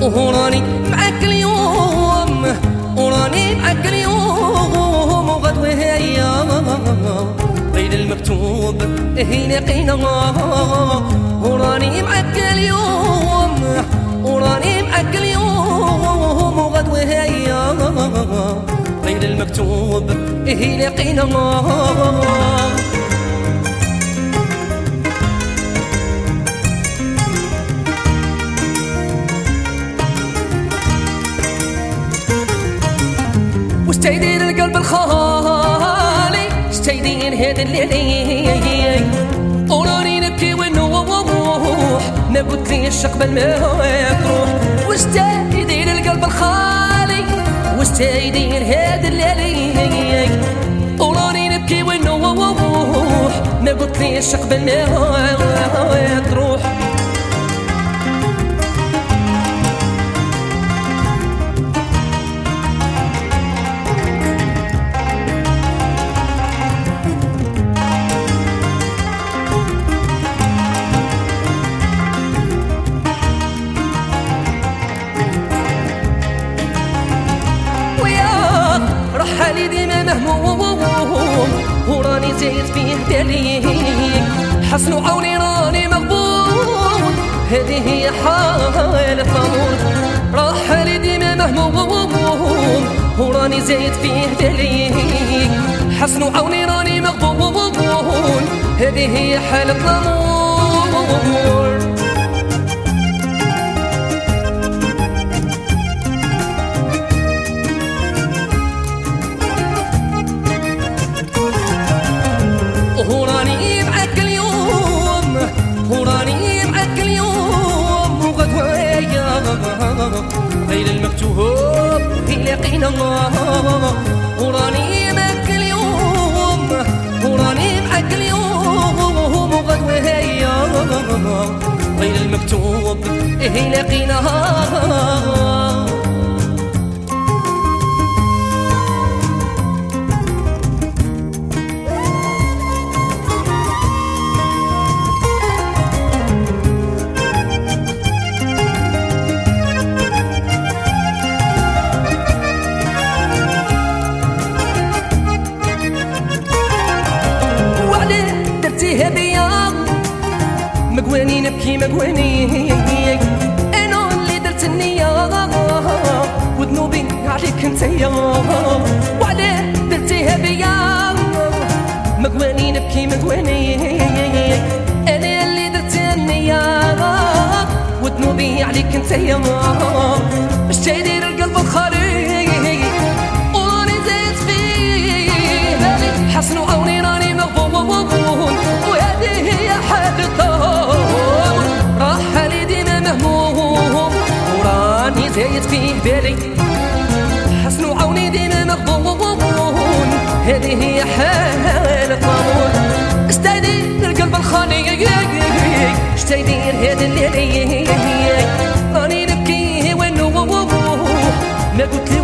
وراني معاك اليوم وراني معاك اليوم وغدوة هيا غير المكتوب هينا قينا. وراني معاك اليوم وراني معاك اليوم وغدوة هيا غير المكتوب هينا قينا. وش تيدير القلب الخالي وش تيدير هذا الليل وراني نبكي ونوح قلت لي الشق قبل ما تروح وش تيدير القلب الخالي وش تيدير هذا الليل وراني نبكي ونوح قلت لي الشق قبل ما تروح زايد فيه دليل حسن عوني راني مغبون. هذه هي حالة الأمور رحالي ديما مهموم. وراني زايد فيه دليل حسن عوني راني مغبون. هذه هي حالة الأمور وراني معك اليوم وغدوة يا غير المكتوب في لقينا وراني معك اليوم وراني معك اليوم وغدوة يا غير المكتوب إيه مقواني نبكي مقواني أنا اللي درت النية وذنوبي عليك انتيا وعليه درتيها بيا مقواني نبكي مقواني أنا اللي درت النية وذنوبي عليك انتيا باش تدير القلب الخالي زايد فيه بالي. حسن عوني ديما مغبون. هذه هي حال الطور استدير القلب الخالي اشتيدير هذا الليل راني نبكي ونوح ما قلت